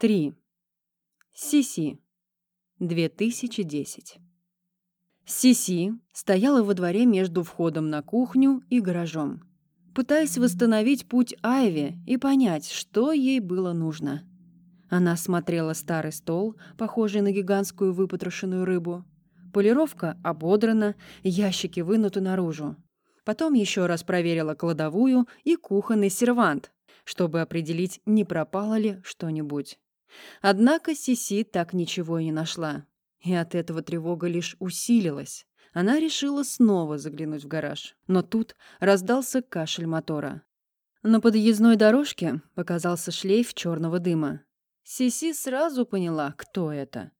3. Сиси. 2010. Сиси стояла во дворе между входом на кухню и гаражом, пытаясь восстановить путь Айви и понять, что ей было нужно. Она смотрела старый стол, похожий на гигантскую выпотрошенную рыбу. Полировка ободрана, ящики вынуты наружу. Потом еще раз проверила кладовую и кухонный сервант, чтобы определить, не пропало ли что-нибудь. Однако Сиси так ничего и не нашла. И от этого тревога лишь усилилась. Она решила снова заглянуть в гараж. Но тут раздался кашель мотора. На подъездной дорожке показался шлейф черного дыма. Сиси сразу поняла, кто это.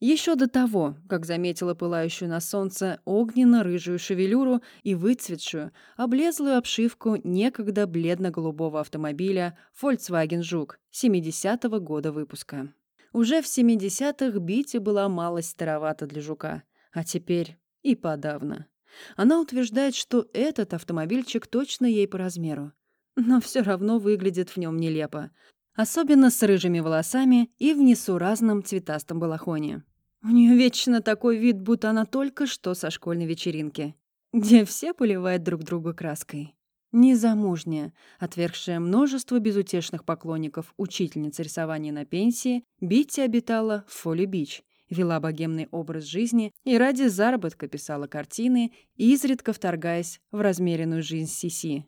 Еще до того, как заметила пылающую на солнце огненно-рыжую шевелюру и выцветшую, облезлую обшивку некогда бледно-голубого автомобиля Volkswagen Жук 70-го года выпуска. Уже в 70-х Бити была малость старовата для Жука, а теперь и подавно. Она утверждает, что этот автомобильчик точно ей по размеру, но все равно выглядит в нем нелепо, особенно с рыжими волосами и в несуразном цветастом балахоне. У нее вечно такой вид, будто она только что со школьной вечеринки, где все поливают друг друга краской. Незамужняя, отвергшая множество безутешных поклонников учительница рисования на пенсии, Битти обитала в Фолли-Бич, вела богемный образ жизни и ради заработка писала картины, изредка вторгаясь в размеренную жизнь Сиси.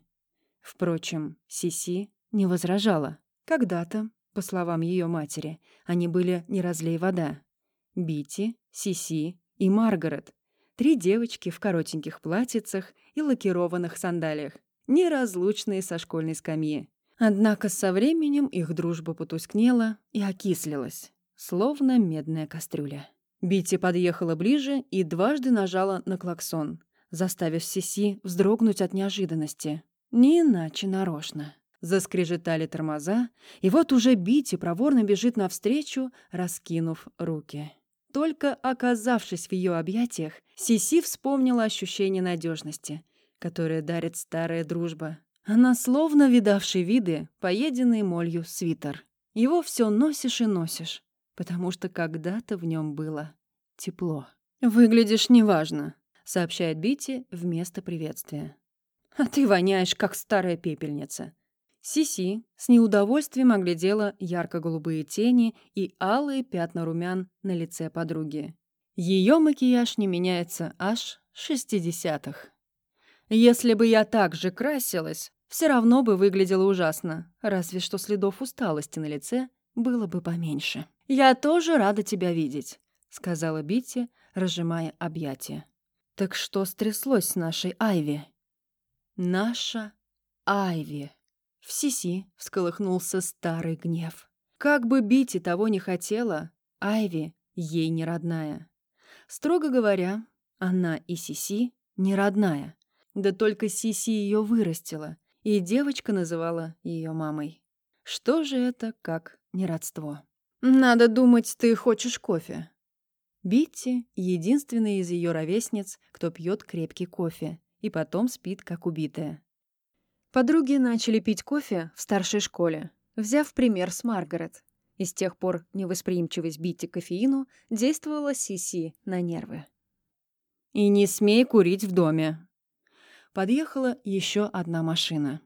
Впрочем, Сиси не возражала. Когда-то, по словам ее матери, они были не разлей вода. Бити, Сиси и Маргарет. Три девочки в коротеньких платьицах и лакированных сандалиях, неразлучные со школьной скамьи. Однако со временем их дружба потускнела и окислилась, словно медная кастрюля. Бити подъехала ближе и дважды нажала на клаксон, заставив Сиси вздрогнуть от неожиданности. Не иначе нарочно. Заскрежетали тормоза, и вот уже Бити проворно бежит навстречу, раскинув руки. Только оказавшись в ее объятиях, Сиси вспомнила ощущение надежности, которое дарит старая дружба. Она словно видавший виды, поеденный молью свитер. Его все носишь и носишь, потому что когда-то в нем было тепло. «Выглядишь неважно», — сообщает Бити вместо приветствия. «А ты воняешь, как старая пепельница», Сиси с неудовольствием оглядела ярко-голубые тени и алые пятна румян на лице подруги. Ее макияж не меняется аж шестидесятых. Если бы я так же красилась, все равно бы выглядела ужасно, разве что следов усталости на лице было бы поменьше. «Я тоже рада тебя видеть», — сказала Битти, разжимая объятия. «Так что стряслось с нашей Айви?» «Наша Айви». В Сиси всколыхнулся старый гнев. Как бы Бити того не хотела, Айви ей не родная. Строго говоря, она и Сиси не родная. Да только Сиси ее вырастила, и девочка называла ее мамой. Что же это, как не родство? «Надо думать, ты хочешь кофе». Битти — единственная из ее ровесниц, кто пьет крепкий кофе и потом спит, как убитая. Подруги начали пить кофе в старшей школе, взяв пример с Маргарет. И с тех пор невосприимчивость Битти к кофеину действовала Сиси на нервы. «И не смей курить в доме!» Подъехала еще одна машина.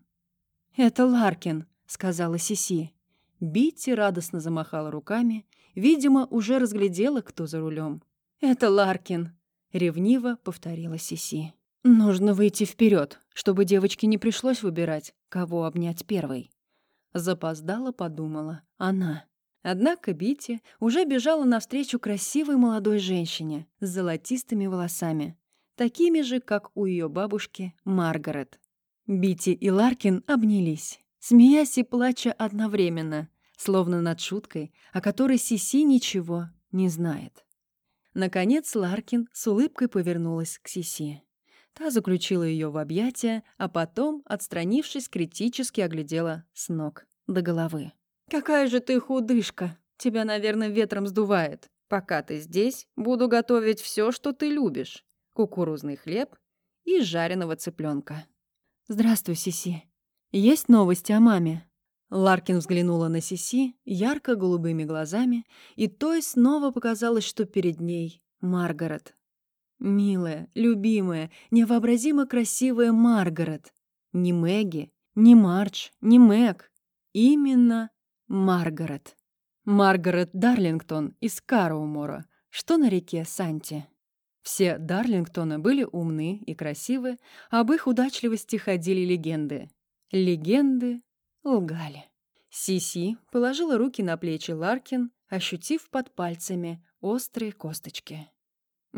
«Это Ларкин», — сказала Сиси. Битти радостно замахала руками, видимо, уже разглядела, кто за рулем. «Это Ларкин», — ревниво повторила Сиси. Нужно выйти вперед, чтобы девочке не пришлось выбирать, кого обнять первой. Запоздала, подумала она. Однако Бити уже бежала навстречу красивой молодой женщине с золотистыми волосами, такими же, как у ее бабушки Маргарет. Бити и Ларкин обнялись, смеясь и плача одновременно, словно над шуткой, о которой Сиси ничего не знает. Наконец Ларкин с улыбкой повернулась к Сиси. Та заключила ее в объятия, а потом, отстранившись, критически оглядела с ног до головы. «Какая же ты худышка! Тебя, наверное, ветром сдувает. Пока ты здесь, буду готовить все, что ты любишь. Кукурузный хлеб и жареного цыпленка. «Здравствуй, Сиси. Есть новости о маме?» Ларкин взглянула на Сиси ярко-голубыми глазами, и той снова показалось, что перед ней Маргарет. Милая, любимая, невообразимо красивая Маргарет. Не Мэгги, не Мардж, не Мэг. Именно Маргарет. Маргарет Дарлингтон из Караумора, что на реке Санти. Все Дарлингтоны были умны и красивы, об их удачливости ходили легенды. Легенды лгали. Сиси положила руки на плечи Ларкин, ощутив под пальцами острые косточки.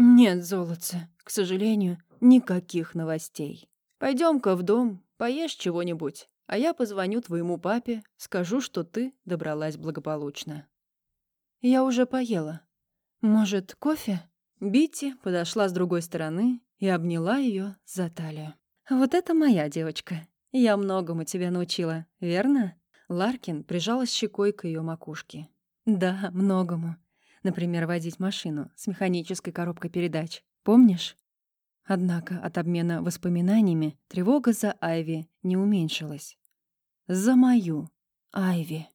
«Нет, золотце, к сожалению, никаких новостей. Пойдем-ка в дом, поешь чего-нибудь, а я позвоню твоему папе, скажу, что ты добралась благополучно». «Я уже поела. Может, кофе?» Битти подошла с другой стороны и обняла ее за талию. «Вот это моя девочка. Я многому тебя научила, верно?» Ларкин прижалась щекой к ее макушке. «Да, многому. Например, водить машину с механической коробкой передач. Помнишь?» Однако от обмена воспоминаниями тревога за Айви не уменьшилась. «За мою Айви».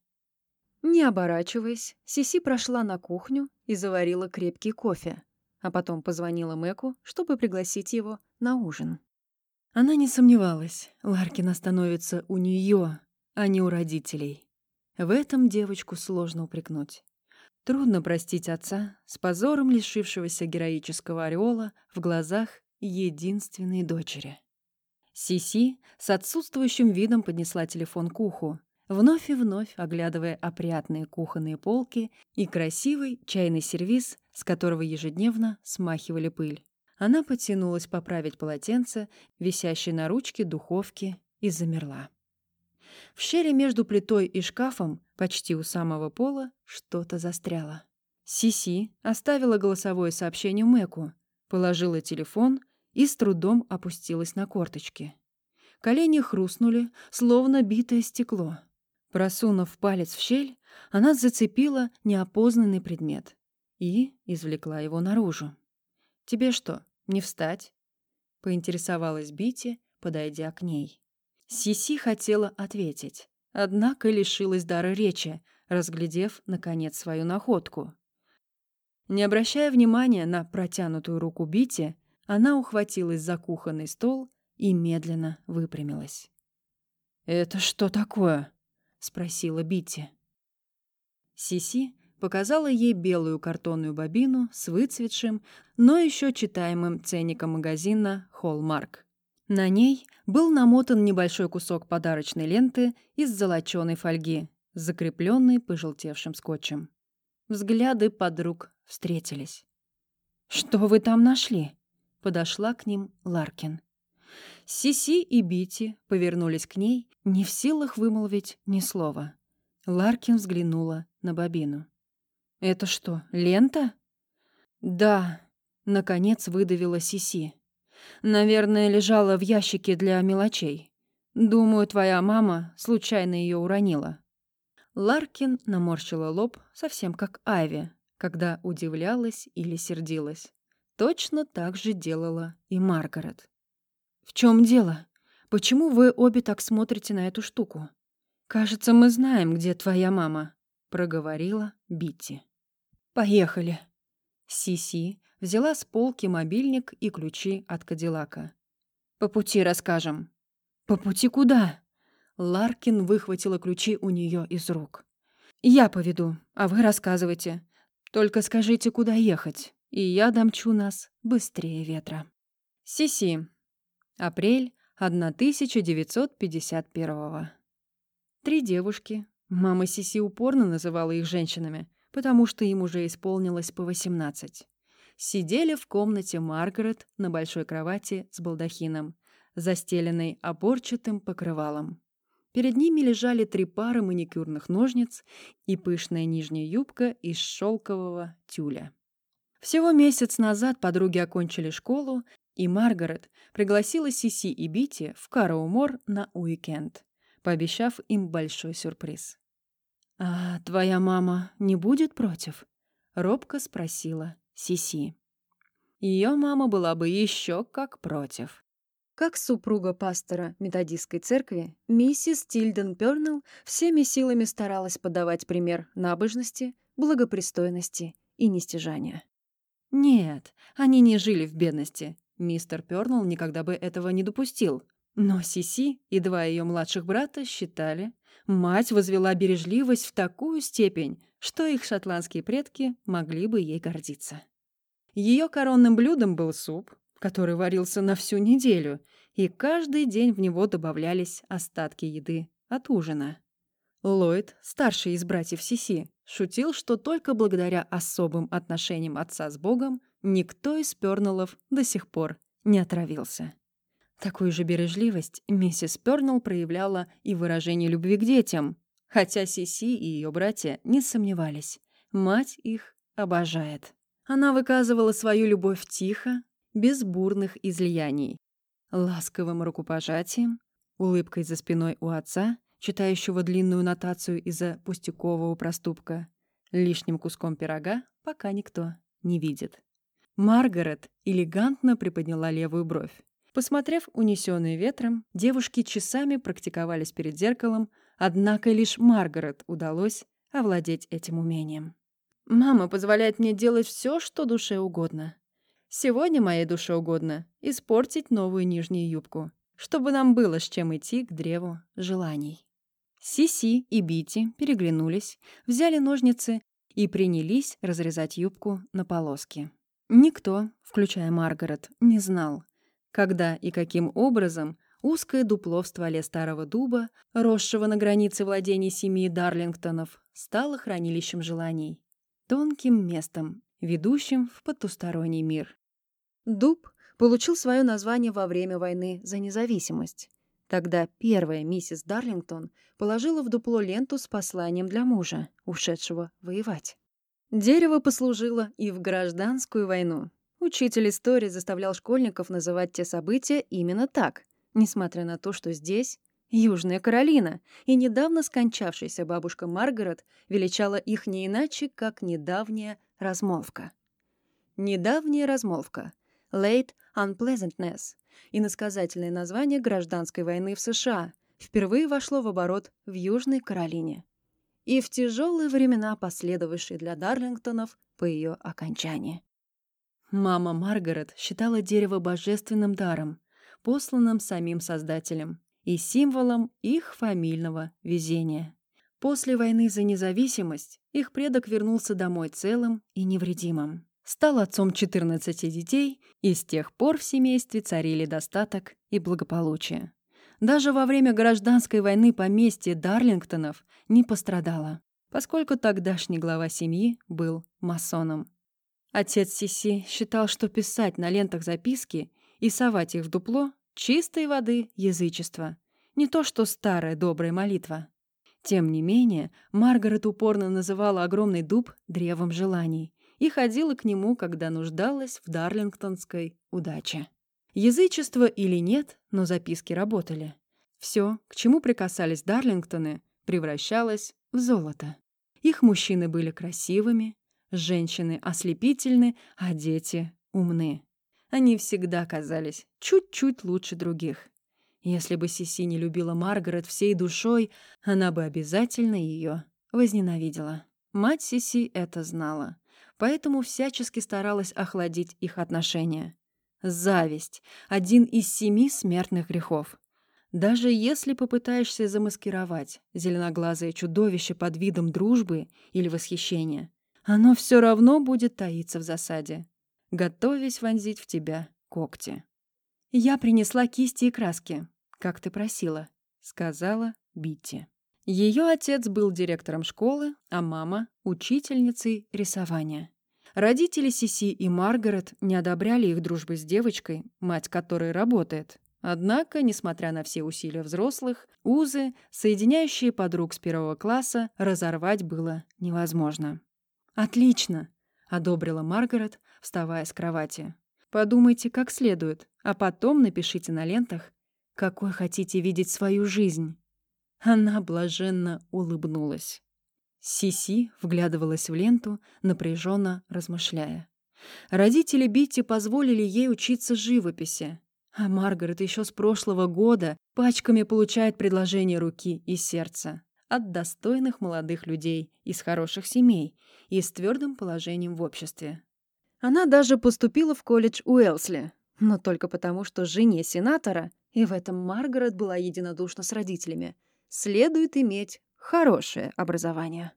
Не оборачиваясь, Сиси прошла на кухню и заварила крепкий кофе, а потом позвонила Мэку, чтобы пригласить его на ужин. Она не сомневалась, Ларкин остановится у нее, а не у родителей. В этом девочку сложно упрекнуть. Трудно простить отца, с позором лишившегося героического ореола в глазах единственной дочери. Сиси с отсутствующим видом поднесла телефон к уху, вновь и вновь оглядывая опрятные кухонные полки и красивый чайный сервиз, с которого ежедневно смахивали пыль. Она потянулась поправить полотенце, висящее на ручке духовки, и замерла. В щели между плитой и шкафом, почти у самого пола, что-то застряло. Сиси оставила голосовое сообщение Мэку, положила телефон и с трудом опустилась на корточки. Колени хрустнули, словно битое стекло. Просунув палец в щель, она зацепила неопознанный предмет и извлекла его наружу. «Тебе что, не встать?» — поинтересовалась Бити, подойдя к ней. Сиси хотела ответить, однако лишилась дара речи, разглядев, наконец, свою находку. Не обращая внимания на протянутую руку Бити, она ухватилась за кухонный стол и медленно выпрямилась. «Это что такое?» спросила Бити. Сиси показала ей белую картонную бобину с выцветшим, но еще читаемым ценником магазина «Холмарк». На ней был намотан небольшой кусок подарочной ленты из золоченой фольги, закрепленный пожелтевшим скотчем. Взгляды подруг встретились. «Что вы там нашли?» — подошла к ним Ларкин. Сиси и Бити повернулись к ней, не в силах вымолвить ни слова. Ларкин взглянула на бобину. «Это что, лента?» «Да», — наконец выдавила Сиси. «Наверное, лежала в ящике для мелочей. Думаю, твоя мама случайно ее уронила». Ларкин наморщила лоб, совсем как Ави, когда удивлялась или сердилась. Точно так же делала и Маргарет. «В чем дело? Почему вы обе так смотрите на эту штуку?» «Кажется, мы знаем, где твоя мама», — проговорила Битти. «Поехали». Сиси взяла с полки мобильник и ключи от Кадиллака. «По пути расскажем». «По пути куда?» Ларкин выхватила ключи у нее из рук. «Я поведу, а вы рассказывайте. Только скажите, куда ехать, и я домчу нас быстрее ветра». Сиси, Апрель 1951 Три девушки. Мама Сиси упорно называла их женщинами, потому что им уже исполнилось по 18. Сидели в комнате Маргарет на большой кровати с балдахином, застеленной оборчатым покрывалом. Перед ними лежали три пары маникюрных ножниц и пышная нижняя юбка из шелкового тюля. Всего месяц назад подруги окончили школу и Маргарет пригласила Сиси и Бити в Караумор на уикенд, пообещав им большой сюрприз. «А твоя мама не будет против?» — робко спросила Сиси. Ее мама была бы еще как против. Как супруга пастора методистской церкви, миссис Тильден Пёрнелл всеми силами старалась подавать пример набожности, благопристойности и нестяжания. Нет, они не жили в бедности. Мистер Пёрнелл никогда бы этого не допустил. Но Сиси и два ее младших брата считали, мать возвела бережливость в такую степень, что их шотландские предки могли бы ей гордиться. Ее коронным блюдом был суп, который варился на всю неделю, и каждый день в него добавлялись остатки еды от ужина. Ллойд, старший из братьев Сиси, шутил, что только благодаря особым отношениям отца с Богом никто из Пёрнеллов до сих пор не отравился. Такую же бережливость миссис Пёрнелл проявляла и в выражении любви к детям, хотя Сиси и ее братья не сомневались. Мать их обожает. Она выказывала свою любовь тихо, без бурных излияний. Ласковым рукопожатием, улыбкой за спиной у отца, читающего длинную нотацию из-за пустякового проступка, лишним куском пирога, пока никто не видит. Маргарет элегантно приподняла левую бровь. Посмотрев «Унесённые ветром», девушки часами практиковались перед зеркалом, однако лишь Маргарет удалось овладеть этим умением. «Мама позволяет мне делать все, что душе угодно. Сегодня моей душе угодно испортить новую нижнюю юбку, чтобы нам было с чем идти к древу желаний». Сиси и Бити переглянулись, взяли ножницы и принялись разрезать юбку на полоски. Никто, включая Маргарет, не знал — когда и каким образом узкое дупло в стволе старого дуба, росшего на границе владений семьи Дарлингтонов, стало хранилищем желаний, тонким местом, ведущим в потусторонний мир. Дуб получил свое название во время войны за независимость. Тогда первая миссис Дарлингтон положила в дупло ленту с посланием для мужа, ушедшего воевать. Дерево послужило и в гражданскую войну. Учитель истории заставлял школьников называть те события именно так, несмотря на то, что здесь Южная Каролина, и недавно скончавшаяся бабушка Маргарет величала их не иначе, как недавняя размолвка. Недавняя размолвка — Late Unpleasantness, иносказательное название гражданской войны в США, впервые вошло в оборот в Южной Каролине. И в тяжелые времена, последовавшие для Дарлингтонов по ее окончании. Мама Маргарет считала дерево божественным даром, посланным самим Создателем, и символом их фамильного везения. После войны за независимость их предок вернулся домой целым и невредимым. Стал отцом 14 детей, и с тех пор в семействе царили достаток и благополучие. Даже во время гражданской войны поместье Дарлингтонов не пострадало, поскольку тогдашний глава семьи был масоном. Отец Сиси считал, что писать на лентах записки и совать их в дупло — чистой воды язычество, не то что старая добрая молитва. Тем не менее, Маргарет упорно называла огромный дуб древом желаний и ходила к нему, когда нуждалась в дарлингтонской удаче. Язычество или нет, но записки работали. Все, к чему прикасались Дарлингтоны, превращалось в золото. Их мужчины были красивыми, Женщины ослепительны, а дети умны. Они всегда казались чуть-чуть лучше других. Если бы Сиси не любила Маргарет всей душой, она бы обязательно ее возненавидела. Мать Сиси это знала, поэтому всячески старалась охладить их отношения. Зависть — один из семи смертных грехов. Даже если попытаешься замаскировать зеленоглазое чудовище под видом дружбы или восхищения, оно все равно будет таиться в засаде, готовясь вонзить в тебя когти. «Я принесла кисти и краски, как ты просила», — сказала Битти. Ее отец был директором школы, а мама — учительницей рисования. Родители Сиси и Маргарет не одобряли их дружбы с девочкой, мать которой работает. Однако, несмотря на все усилия взрослых, узы, соединяющие подруг с первого класса, разорвать было невозможно. «Отлично!» — одобрила Маргарет, вставая с кровати. «Подумайте как следует, а потом напишите на лентах, какой хотите видеть свою жизнь». Она блаженно улыбнулась. Сиси вглядывалась в ленту, напряженно размышляя. Родители Битти позволили ей учиться живописи. А Маргарет еще с прошлого года пачками получает предложения руки и сердца от достойных молодых людей из хороших семей и с твердым положением в обществе. Она даже поступила в колледж Уэлсли, но только потому, что жене сенатора, и в этом Маргарет была единодушна с родителями, следует иметь хорошее образование.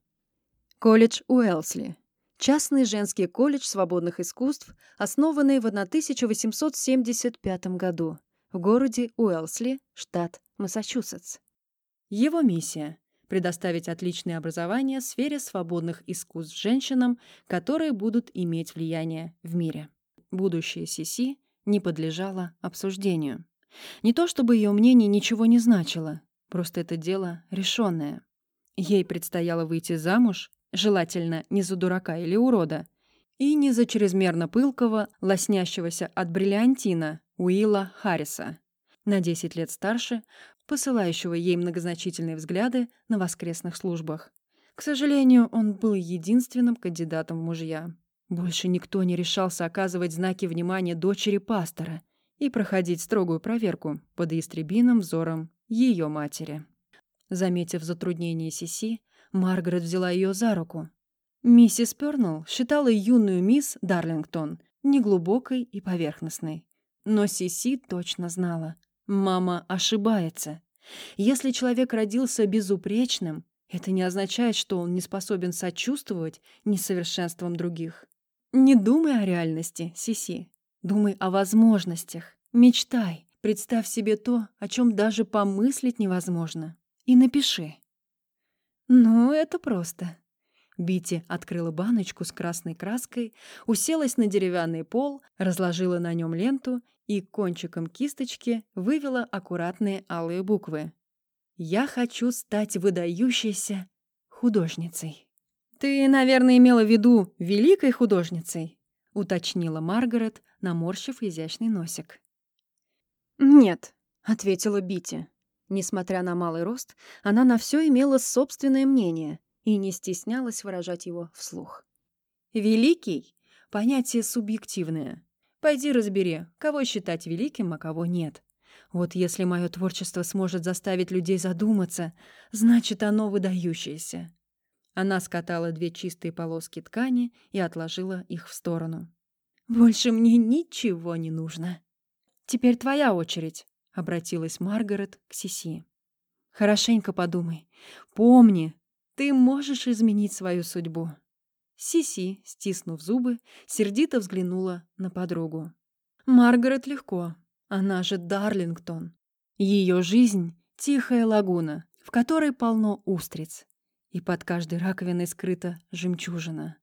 Колледж Уэлсли. Частный женский колледж свободных искусств, основанный в 1875 году в городе Уэлсли, штат Массачусетс. Его миссия – предоставить отличное образование в сфере свободных искусств женщинам, которые будут иметь влияние в мире. Будущее Сиси не подлежало обсуждению. Не то чтобы ее мнение ничего не значило, просто это дело решенное. Ей предстояло выйти замуж, желательно не за дурака или урода, и не за чрезмерно пылкого, лоснящегося от бриллиантина Уилла Харриса, на 10 лет старше, посылающего ей многозначительные взгляды на воскресных службах. К сожалению, он был единственным кандидатом в мужья. Больше никто не решался оказывать знаки внимания дочери пастора и проходить строгую проверку под истребиным взором ее матери. Заметив затруднение Сиси, Маргарет взяла ее за руку. Миссис Пернелл считала юную мисс Дарлингтон неглубокой и поверхностной. Но Сиси точно знала. Мама ошибается. Если человек родился безупречным, это не означает, что он не способен сочувствовать несовершенствам других. Не думай о реальности, Сиси. Думай о возможностях. Мечтай. Представь себе то, о чем даже помыслить невозможно. И напиши. Ну, это просто. Бити открыла баночку с красной краской, уселась на деревянный пол, разложила на нем ленту и кончиком кисточки вывела аккуратные алые буквы. «Я хочу стать выдающейся художницей». «Ты, наверное, имела в виду великой художницей?» — уточнила Маргарет, наморщив изящный носик. «Нет», — ответила Бити. Несмотря на малый рост, она на все имела собственное мнение и не стеснялась выражать его вслух. «Великий — понятие субъективное. Пойди разбери, кого считать великим, а кого нет. Вот если мое творчество сможет заставить людей задуматься, значит, оно выдающееся. Она скатала две чистые полоски ткани и отложила их в сторону. «Больше мне ничего не нужно». «Теперь твоя очередь», — обратилась Маргарет к Сиси. «Хорошенько подумай. Помни, ты можешь изменить свою судьбу». Сиси, стиснув зубы, сердито взглянула на подругу. «Маргарет легко. Она же Дарлингтон. Ее жизнь — тихая лагуна, в которой полно устриц и под каждой раковиной скрыта жемчужина.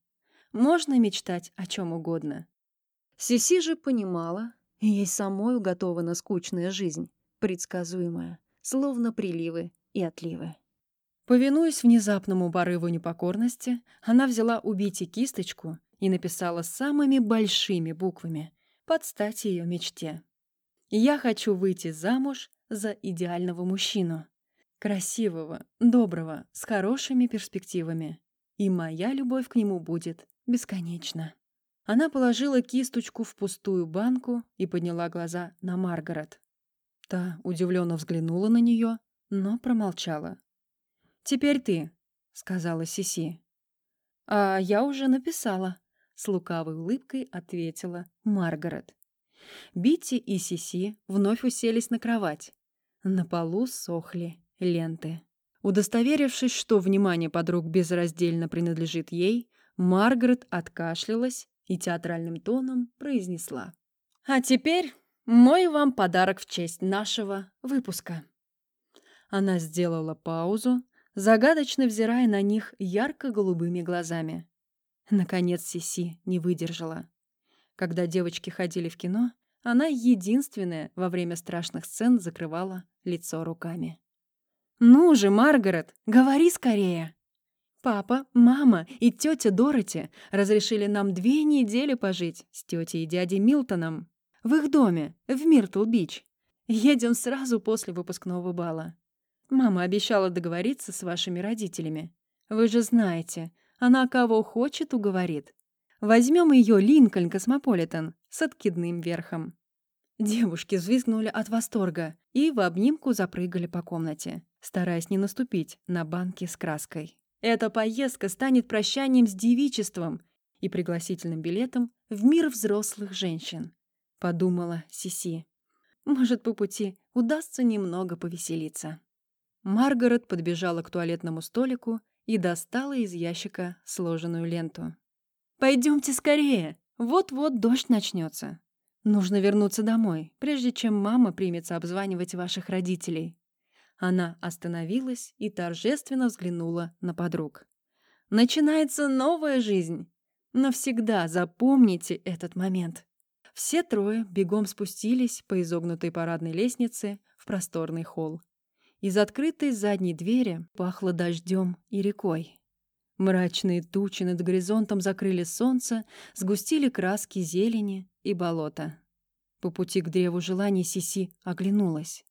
Можно мечтать о чем угодно. Сиси же понимала, ей самой уготована скучная жизнь, предсказуемая, словно приливы и отливы. Повинуясь внезапному порыву непокорности, она взяла у Бити кисточку и написала самыми большими буквами под стать ее мечте. «Я хочу выйти замуж за идеального мужчину. Красивого, доброго, с хорошими перспективами. И моя любовь к нему будет бесконечна. Она положила кисточку в пустую банку и подняла глаза на Маргарет. Та удивленно взглянула на нее, но промолчала. «Теперь ты», — сказала Сиси. «А я уже написала», — с лукавой улыбкой ответила Маргарет. Битти и Сиси вновь уселись на кровать. На полу сохли ленты. Удостоверившись, что внимание подруг безраздельно принадлежит ей, Маргарет откашлялась и театральным тоном произнесла. «А теперь мой вам подарок в честь нашего выпуска». Она сделала паузу, загадочно взирая на них ярко-голубыми глазами. Наконец Сиси не выдержала. Когда девочки ходили в кино, она единственная во время страшных сцен закрывала лицо руками. «Ну же, Маргарет, говори скорее!» Папа, мама и тетя Дороти разрешили нам две недели пожить с тетей и дядей Милтоном в их доме в Миртл-Бич. Едем сразу после выпускного бала. Мама обещала договориться с вашими родителями. Вы же знаете, она кого хочет уговорит. Возьмем ее Линкольн Космополитен с откидным верхом. Девушки взвизгнули от восторга и в обнимку запрыгали по комнате, стараясь не наступить на банки с краской. Эта поездка станет прощанием с девичеством и пригласительным билетом в мир взрослых женщин, подумала Сиси. Может, по пути удастся немного повеселиться. Маргарет подбежала к туалетному столику и достала из ящика сложенную ленту. «Пойдемте скорее! Вот-вот дождь начнется. Нужно вернуться домой, прежде чем мама примется обзванивать ваших родителей». Она остановилась и торжественно взглянула на подруг. «Начинается новая жизнь. Навсегда запомните этот момент». Все трое бегом спустились по изогнутой парадной лестнице в просторный холл. Из открытой задней двери пахло дождем и рекой. Мрачные тучи над горизонтом закрыли солнце, сгустили краски зелени и болота. По пути к древу желаний Сиси оглянулась.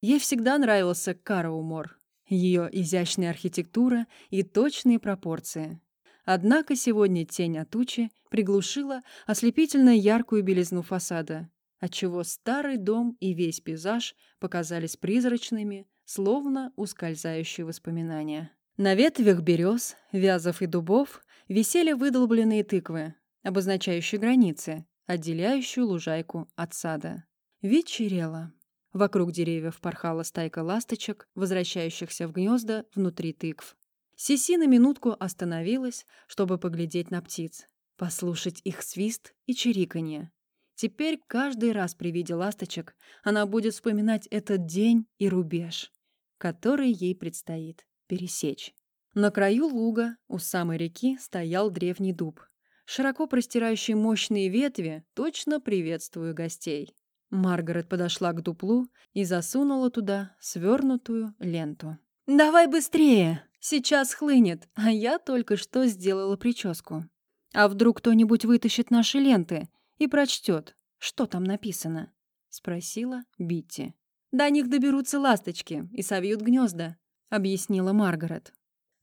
Ей всегда нравился Караумор, ее изящная архитектура и точные пропорции. Однако сегодня тень от тучи приглушила ослепительно яркую белизну фасада, отчего старый дом и весь пейзаж показались призрачными, словно ускользающие воспоминания. На ветвях берез, вязов и дубов висели выдолбленные тыквы, обозначающие границы, отделяющую лужайку от сада. Вечерело. Вокруг деревьев порхала стайка ласточек, возвращающихся в гнезда внутри тыкв. Сиси на минутку остановилась, чтобы поглядеть на птиц, послушать их свист и чириканье. Теперь каждый раз при виде ласточек она будет вспоминать этот день и рубеж который ей предстоит пересечь. На краю луга, у самой реки, стоял древний дуб, широко простирающий мощные ветви, точно приветствуя гостей. Маргарет подошла к дуплу и засунула туда свернутую ленту. «Давай быстрее! Сейчас хлынет, а я только что сделала прическу. А вдруг кто-нибудь вытащит наши ленты и прочтет, что там написано?» — спросила Битти. До них доберутся ласточки и совьют гнезда», — объяснила Маргарет.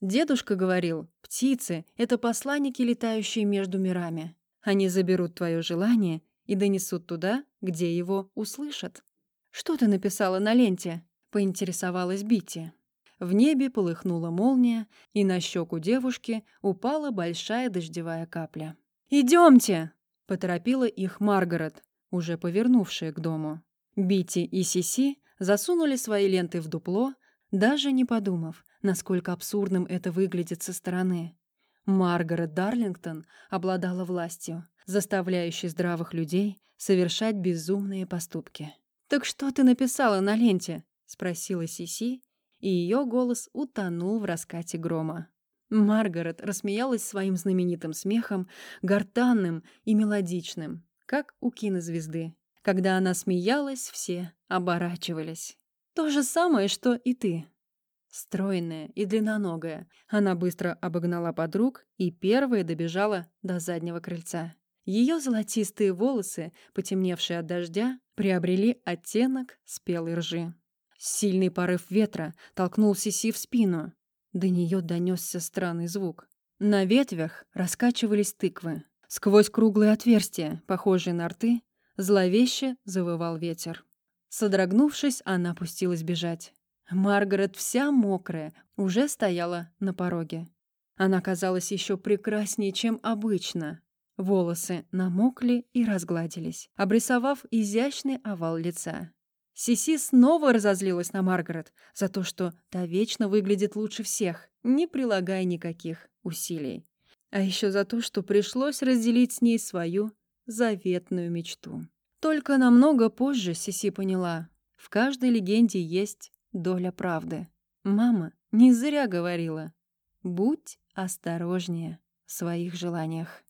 Дедушка говорил, птицы — это посланники, летающие между мирами. Они заберут твое желание и донесут туда, где его услышат. «Что ты написала на ленте?» — поинтересовалась Битти. В небе полыхнула молния, и на щеку девушки упала большая дождевая капля. «Идемте!» — поторопила их Маргарет, уже повернувшая к дому. Бити и Сиси засунули свои ленты в дупло, даже не подумав, насколько абсурдным это выглядит со стороны. Маргарет Дарлингтон обладала властью, заставляющей здравых людей совершать безумные поступки. «Так что ты написала на ленте?» — спросила Сиси, и ее голос утонул в раскате грома. Маргарет рассмеялась своим знаменитым смехом, гортанным и мелодичным, как у кинозвезды. Когда она смеялась, все оборачивались. То же самое, что и ты. Стройная и длинноногая, она быстро обогнала подруг и первая добежала до заднего крыльца. Ее золотистые волосы, потемневшие от дождя, приобрели оттенок спелой ржи. Сильный порыв ветра толкнул Сиси в спину. До нее донесся странный звук. На ветвях раскачивались тыквы. Сквозь круглые отверстия, похожие на рты, Зловеще завывал ветер. Содрогнувшись, она пустилась бежать. Маргарет, вся мокрая, уже стояла на пороге. Она казалась еще прекраснее, чем обычно. Волосы намокли и разгладились, обрисовав изящный овал лица. Сиси снова разозлилась на Маргарет за то, что та вечно выглядит лучше всех, не прилагая никаких усилий. А еще за то, что пришлось разделить с ней свою заветную мечту. Только намного позже Сиси поняла, в каждой легенде есть доля правды. Мама не зря говорила, будь осторожнее в своих желаниях.